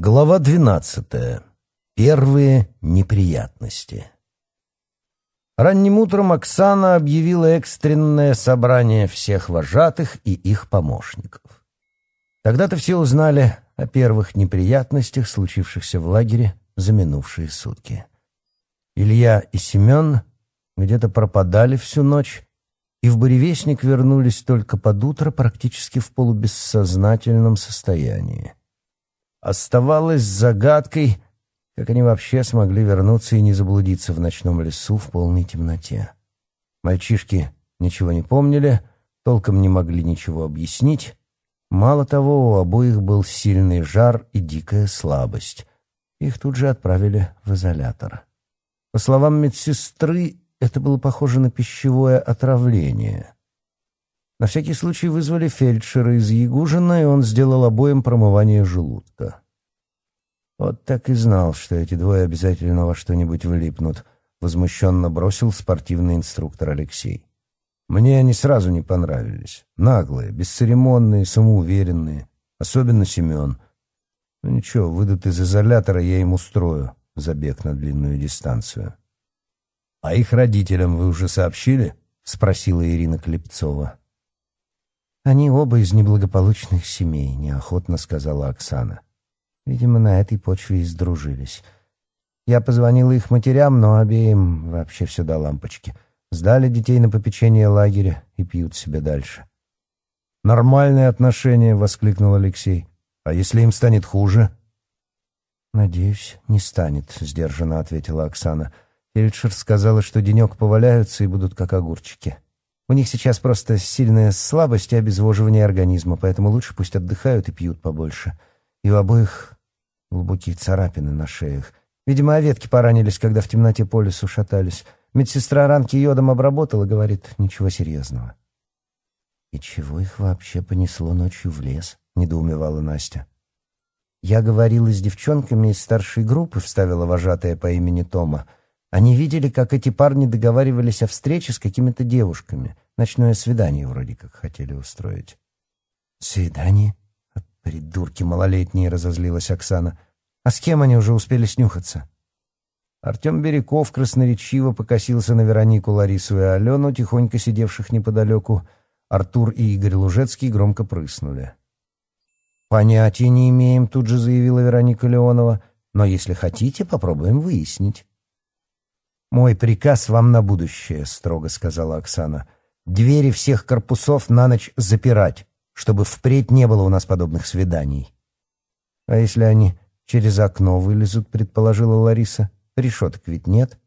Глава 12. Первые неприятности. Ранним утром Оксана объявила экстренное собрание всех вожатых и их помощников. Тогда-то все узнали о первых неприятностях, случившихся в лагере за минувшие сутки. Илья и Семен где-то пропадали всю ночь, и в буревестник вернулись только под утро практически в полубессознательном состоянии. Оставалось загадкой, как они вообще смогли вернуться и не заблудиться в ночном лесу в полной темноте. Мальчишки ничего не помнили, толком не могли ничего объяснить. Мало того, у обоих был сильный жар и дикая слабость. Их тут же отправили в изолятор. По словам медсестры, это было похоже на пищевое отравление — на всякий случай вызвали фельдшера из Ягужина, и он сделал обоим промывание желудка. «Вот так и знал, что эти двое обязательно во что-нибудь влипнут», — возмущенно бросил спортивный инструктор Алексей. «Мне они сразу не понравились. Наглые, бесцеремонные, самоуверенные. Особенно Семен. Ну ничего, выйдут из изолятора, я им устрою забег на длинную дистанцию». «А их родителям вы уже сообщили?» — спросила Ирина Клепцова. Они оба из неблагополучных семей, неохотно сказала Оксана. Видимо, на этой почве и сдружились. Я позвонила их матерям, но обеим вообще все до лампочки. Сдали детей на попечение лагеря и пьют себе дальше. «Нормальные отношения!» — воскликнул Алексей. «А если им станет хуже?» «Надеюсь, не станет», — сдержанно ответила Оксана. «Фельдшер сказала, что денек поваляются и будут как огурчики». У них сейчас просто сильная слабость и обезвоживание организма, поэтому лучше пусть отдыхают и пьют побольше. И у обоих глубокие царапины на шеях. Видимо, оветки поранились, когда в темноте по лесу шатались. Медсестра ранки йодом обработала, говорит, ничего серьезного. «И чего их вообще понесло ночью в лес?» — недоумевала Настя. «Я говорила с девчонками из старшей группы», — вставила вожатая по имени Тома — они видели, как эти парни договаривались о встрече с какими-то девушками. Ночное свидание вроде как хотели устроить. «Свидание?» — придурки малолетние, — разозлилась Оксана. «А с кем они уже успели снюхаться?» Артем Береков красноречиво покосился на Веронику, Ларису и Алену, тихонько сидевших неподалеку. Артур и Игорь Лужецкий громко прыснули. «Понятия не имеем», — тут же заявила Вероника Леонова. «Но если хотите, попробуем выяснить». Мой приказ вам на будущее, строго сказала Оксана. Двери всех корпусов на ночь запирать, чтобы впредь не было у нас подобных свиданий. А если они через окно вылезут, предположила Лариса. Решеток ведь нет.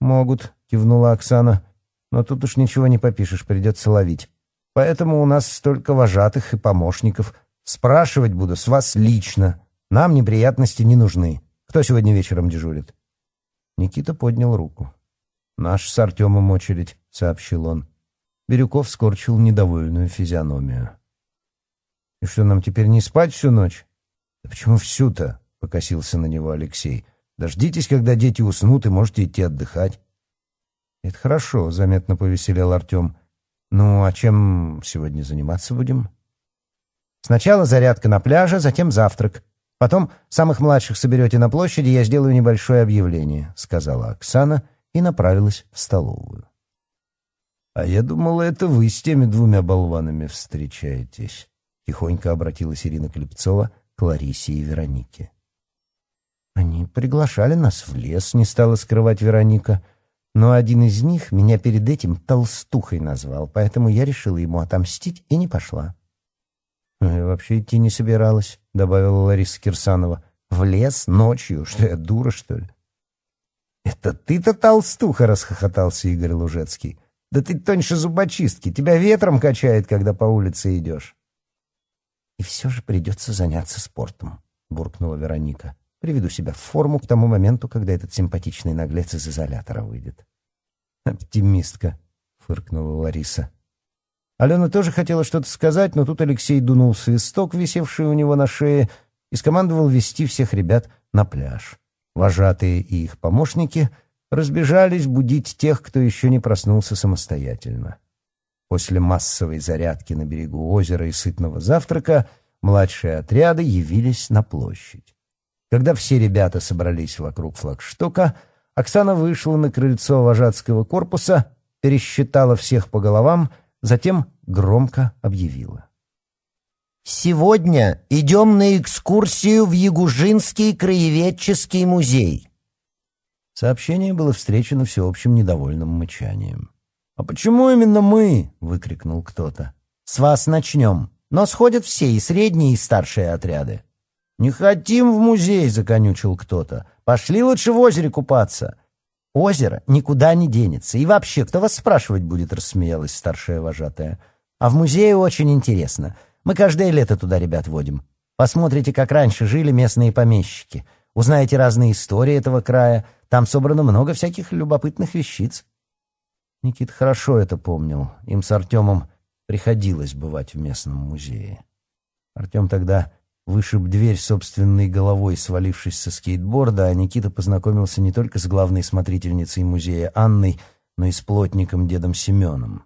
Могут, кивнула Оксана. Но тут уж ничего не попишешь, придется ловить. Поэтому у нас столько вожатых и помощников. Спрашивать буду с вас лично. Нам неприятности не нужны. Кто сегодня вечером дежурит? Никита поднял руку. «Наш с Артемом очередь», — сообщил он. Бирюков скорчил недовольную физиономию. «И что, нам теперь не спать всю ночь?» «Да почему всю-то?» — покосился на него Алексей. «Дождитесь, когда дети уснут, и можете идти отдыхать». «Это хорошо», — заметно повеселел Артем. «Ну, а чем сегодня заниматься будем?» «Сначала зарядка на пляже, затем завтрак», Потом самых младших соберете на площади, я сделаю небольшое объявление», — сказала Оксана и направилась в столовую. «А я думала, это вы с теми двумя болванами встречаетесь», — тихонько обратилась Ирина Клепцова к Ларисе и Веронике. «Они приглашали нас в лес», — не стала скрывать Вероника. «Но один из них меня перед этим толстухой назвал, поэтому я решила ему отомстить и не пошла». Вообще идти не собиралась», — добавила Лариса Кирсанова. «В лес ночью, что я дура, что ли?» «Это ты-то толстуха!» — расхохотался Игорь Лужецкий. «Да ты тоньше зубочистки, тебя ветром качает, когда по улице идешь». «И все же придется заняться спортом», — буркнула Вероника. «Приведу себя в форму к тому моменту, когда этот симпатичный наглец из изолятора выйдет». «Оптимистка», — фыркнула Лариса. Алена тоже хотела что-то сказать, но тут Алексей дунул свисток, висевший у него на шее, и скомандовал вести всех ребят на пляж. Вожатые и их помощники разбежались будить тех, кто еще не проснулся самостоятельно. После массовой зарядки на берегу озера и сытного завтрака младшие отряды явились на площадь. Когда все ребята собрались вокруг флагштока, Оксана вышла на крыльцо вожатского корпуса, пересчитала всех по головам — Затем громко объявила. «Сегодня идем на экскурсию в Ягужинский краеведческий музей». Сообщение было встречено всеобщим недовольным мычанием. «А почему именно мы?» — выкрикнул кто-то. «С вас начнем. Но сходят все, и средние, и старшие отряды». «Не хотим в музей!» — законючил кто-то. «Пошли лучше в озере купаться. Озеро никуда не денется, и вообще, кто вас спрашивать будет, рассмеялась старшая вожатая. А в музее очень интересно. Мы каждое лето туда ребят водим. Посмотрите, как раньше жили местные помещики. Узнаете разные истории этого края. Там собрано много всяких любопытных вещиц. Никит хорошо это помнил. Им с Артемом приходилось бывать в местном музее. Артем тогда Вышиб дверь собственной головой, свалившись со скейтборда, а Никита познакомился не только с главной смотрительницей музея Анной, но и с плотником дедом Семеном.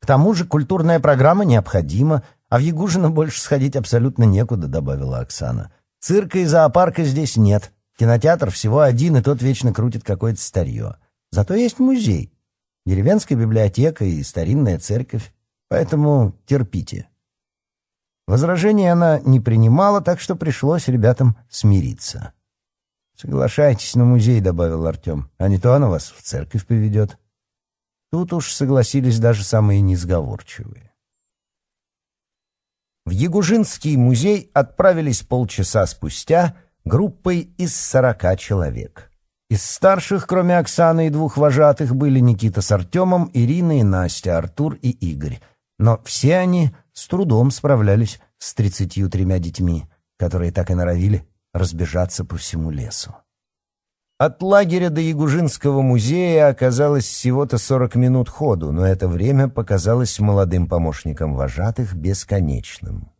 «К тому же культурная программа необходима, а в Ягужино больше сходить абсолютно некуда», — добавила Оксана. «Цирка и зоопарка здесь нет. Кинотеатр всего один, и тот вечно крутит какое-то старье. Зато есть музей, деревенская библиотека и старинная церковь, поэтому терпите». Возражений она не принимала, так что пришлось ребятам смириться. «Соглашайтесь на музей», — добавил Артем, — «а не то она вас в церковь поведет». Тут уж согласились даже самые несговорчивые. В Ягужинский музей отправились полчаса спустя группой из сорока человек. Из старших, кроме Оксаны и двух вожатых, были Никита с Артемом, Ирина и Настя, Артур и Игорь. Но все они с трудом справлялись с тридцатью тремя детьми, которые так и норовили разбежаться по всему лесу. От лагеря до Ягужинского музея оказалось всего-то 40 минут ходу, но это время показалось молодым помощникам вожатых бесконечным.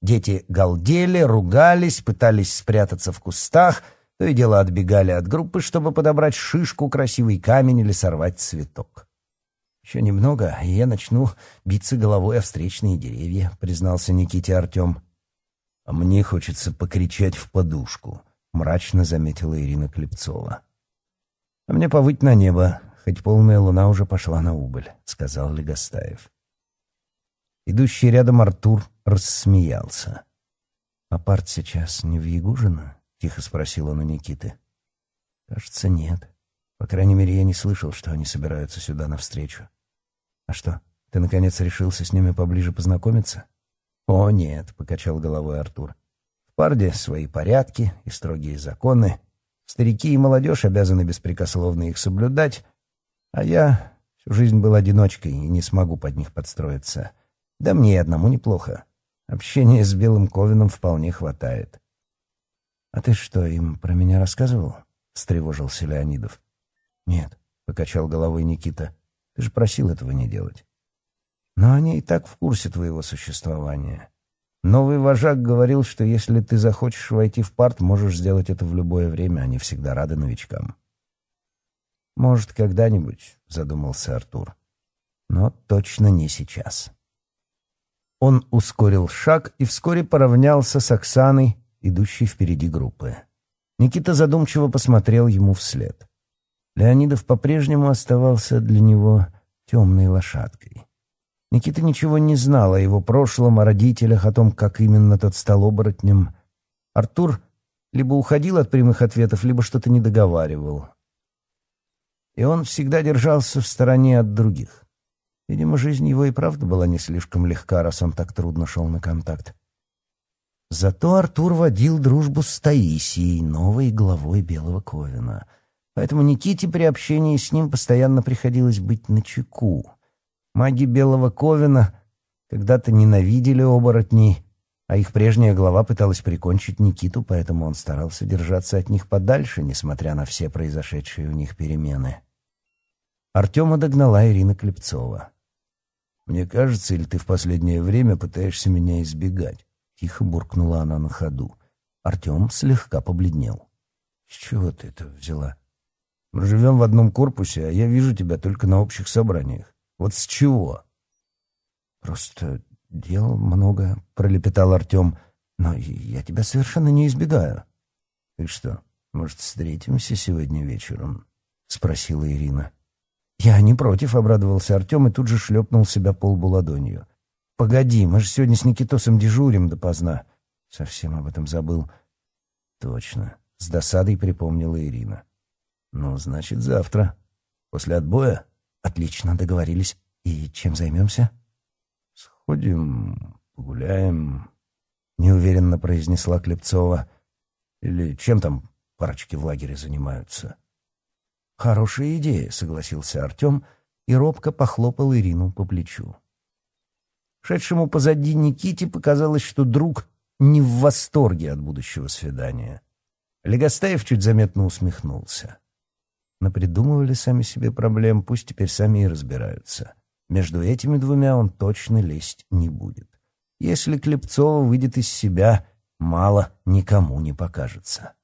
Дети галдели, ругались, пытались спрятаться в кустах, то и дело отбегали от группы, чтобы подобрать шишку, красивый камень или сорвать цветок. «Еще немного, и я начну биться головой о встречные деревья», — признался Никите Артем. «А мне хочется покричать в подушку», — мрачно заметила Ирина Клепцова. «А мне повыть на небо, хоть полная луна уже пошла на убыль», — сказал Легостаев. Идущий рядом Артур рассмеялся. «А парт сейчас не в Ягужино?» — тихо спросил он у Никиты. «Кажется, нет. По крайней мере, я не слышал, что они собираются сюда навстречу. «А что, ты наконец решился с ними поближе познакомиться?» «О нет», — покачал головой Артур. «В Парде свои порядки и строгие законы. Старики и молодежь обязаны беспрекословно их соблюдать, а я всю жизнь был одиночкой и не смогу под них подстроиться. Да мне и одному неплохо. Общения с Белым Ковином вполне хватает». «А ты что, им про меня рассказывал?» — встревожился Леонидов. «Нет», — покачал головой Никита. Ты же просил этого не делать. Но они и так в курсе твоего существования. Новый вожак говорил, что если ты захочешь войти в парт, можешь сделать это в любое время, они всегда рады новичкам. «Может, когда-нибудь», — задумался Артур. «Но точно не сейчас». Он ускорил шаг и вскоре поравнялся с Оксаной, идущей впереди группы. Никита задумчиво посмотрел ему вслед. Леонидов по-прежнему оставался для него темной лошадкой. Никита ничего не знал о его прошлом, о родителях, о том, как именно тот стал оборотнем. Артур либо уходил от прямых ответов, либо что-то не договаривал. И он всегда держался в стороне от других. Видимо, жизнь его и правда была не слишком легка, раз он так трудно шел на контакт. Зато Артур водил дружбу с Таисией, новой главой Белого Ковина — Поэтому Никите при общении с ним постоянно приходилось быть на чеку. Маги Белого Ковина когда-то ненавидели оборотней, а их прежняя глава пыталась прикончить Никиту, поэтому он старался держаться от них подальше, несмотря на все произошедшие у них перемены. Артема догнала Ирина Клепцова. «Мне кажется, или ты в последнее время пытаешься меня избегать?» Тихо буркнула она на ходу. Артем слегка побледнел. «С чего ты это взяла?» Мы живем в одном корпусе, а я вижу тебя только на общих собраниях. Вот с чего?» «Просто дел много», — пролепетал Артем. «Но я тебя совершенно не избегаю». «Так что, может, встретимся сегодня вечером?» — спросила Ирина. «Я не против», — обрадовался Артем и тут же шлепнул себя полбу ладонью. «Погоди, мы же сегодня с Никитосом дежурим допоздна». Совсем об этом забыл. «Точно», — с досадой припомнила Ирина. Ну, значит, завтра. После отбоя? Отлично, договорились. И чем займемся? Сходим, погуляем, — неуверенно произнесла Клепцова. Или чем там парочки в лагере занимаются? Хорошая идея, — согласился Артем и робко похлопал Ирину по плечу. Шедшему позади Никите показалось, что друг не в восторге от будущего свидания. Легостаев чуть заметно усмехнулся. — напридумывали сами себе проблем, пусть теперь сами и разбираются. Между этими двумя он точно лезть не будет. Если Клепцова выйдет из себя, мало никому не покажется.